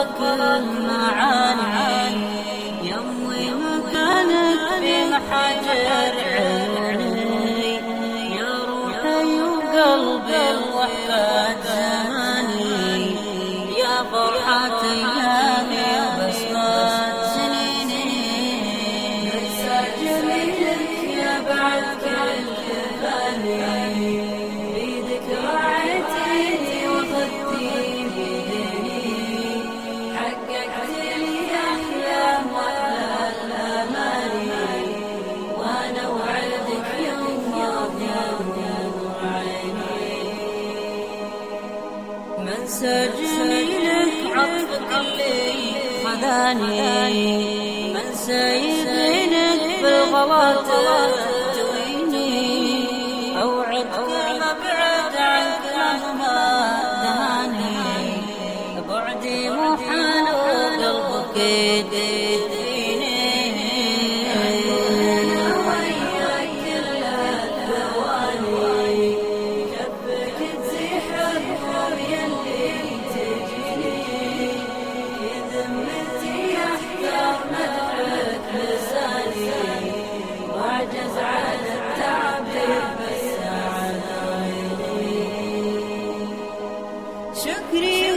وضك المعاني يموي مكانك في محاجر عيوني يا روحي وقلبي الوحدة زماني. يا فرحة من سجلك عطفك اللي خذاني. من سيدينك بالغلط تويني أوعدك ما بعد عنك مهما دهاني. بعدي محال وقلبك يديني Şükrü